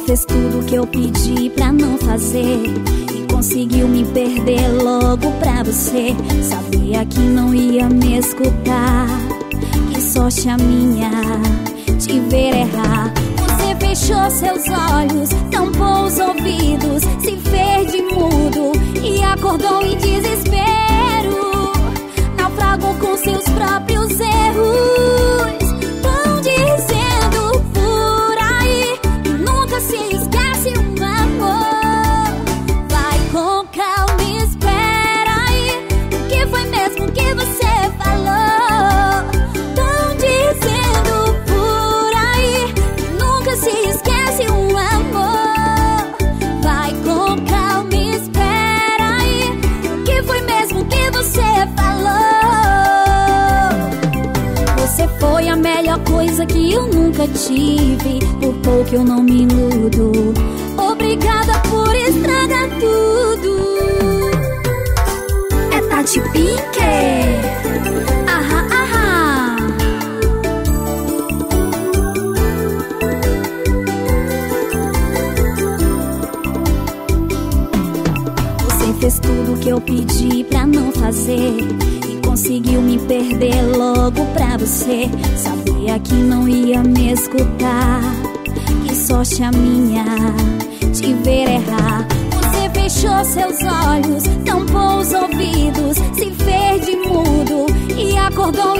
fez tudo que eu pedi pra não fazer E conseguiu me perder logo pra você. Sabia que não ia me escutar. Que sorte a minha te ver errar. Você fechou seus olhos, tampou os ouvidos Se fez de mudo e acordou em coisa que eu nunca tive. Por pouco eu não me iludo. Obrigada por estragar tudo. É Tati ahá. Você fez tudo que eu pedi pra não fazer. Conseguiu me perder logo pra você. Sabia que não ia me escutar. Que sorte a minha te ver errar. Você fechou seus olhos, tampou os ouvidos, se fez de mudo e acordou